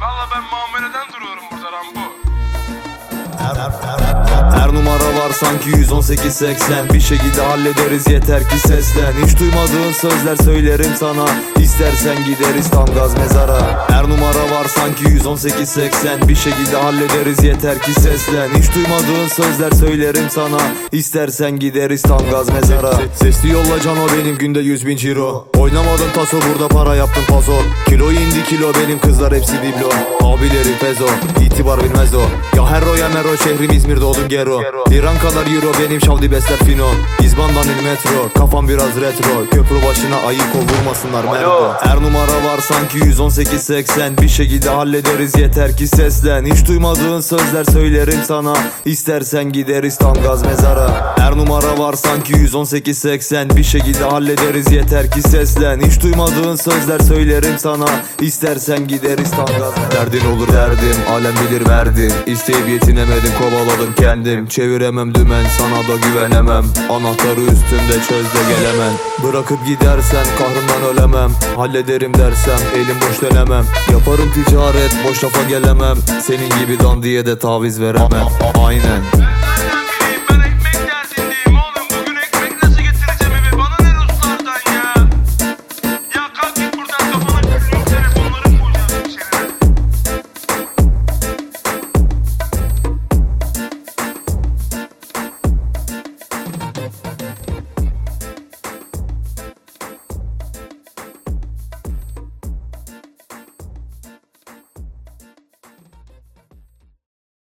Valla ben muameleden duruyorum burada Rambo. Her numara var sanki 118-80 Bir şekilde hallederiz yeter ki seslen. Hiç duymadığın sözler söylerim sana. İstersen gideriz tam gaz mezara. Her numara var sanki 118-80 Bir şekilde hallederiz yeter ki seslen. Hiç duymadığın sözler söylerim sana. İstersen gideriz tam gaz mezara. Sesli yolla can o benim günde 100 bin ciro. Oynamadım taso burada para yaptım paso. Kilo indi kilo benim kızlar hepsi biblo. Abileri pezo itibar bilmez o. Ya herro ya mero şehrim İzmir doğdum gero Liran kadar euro benim şavdi besler fino. İzbandan il metro kafam biraz retro. Köprü başına ayık ol vurmasınlar merdo Her numara var sanki 118-80 Bir şekilde hallederiz yeter ki seslen. Hiç duymadığın sözler söylerim sana. İstersen gideriz tam gaz mezara. Her numara var sanki 118-80 Bir şekilde hallederiz yeter ki seslen. Hiç duymadığın sözler söylerim sana. İstersen gideriz tam gaz Derdin olur derdim alem bilir verdim. İsteyip yetinemedim kovaladım kendim. Çeviremem dümen sana da güvenemem. Anahtarı üstünde çöz de gelemem Bırakıp gidersen kahrımdan ölemem. Hallederim dersem elim boş dönemem. Yaparım ticaret boş lafa gelemem. Senin gibi dandiye de taviz veremem. Aynen